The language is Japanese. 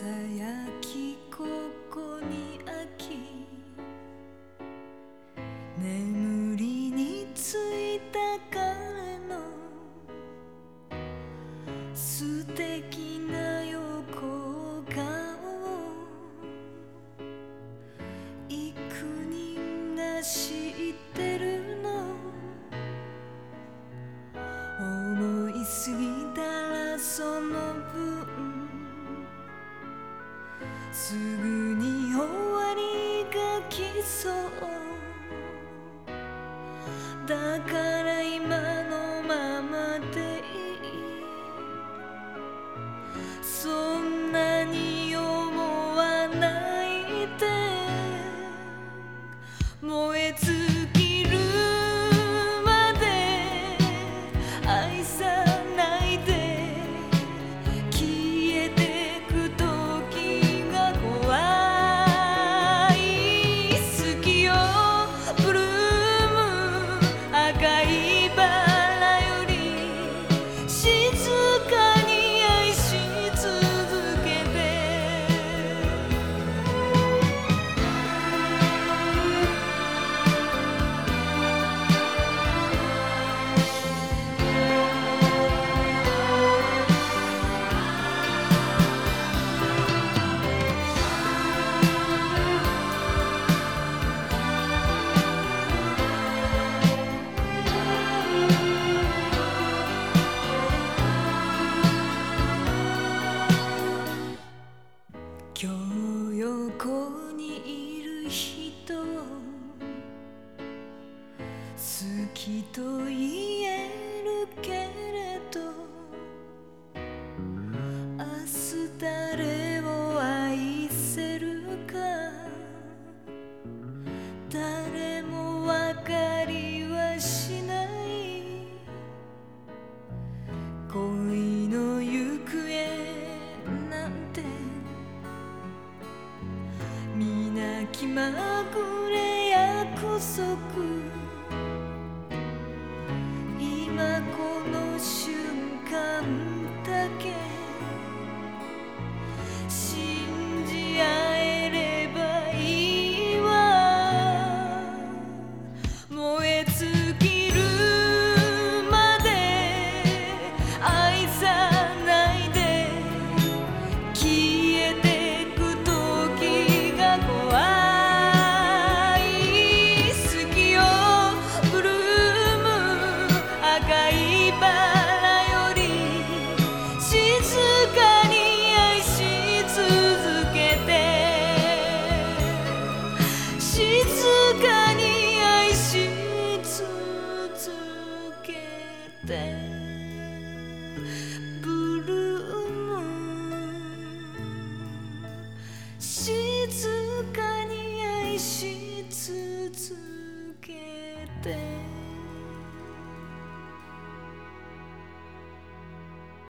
さやきここにある。すぐに終わりが来そう。だから好きと言えるけれど明日誰を愛せるか誰も分かりはしない。恋の行方なんて皆気まぐれ約束瞬間だけ静かに愛し続けて。ブルーム。静かに愛し続けて。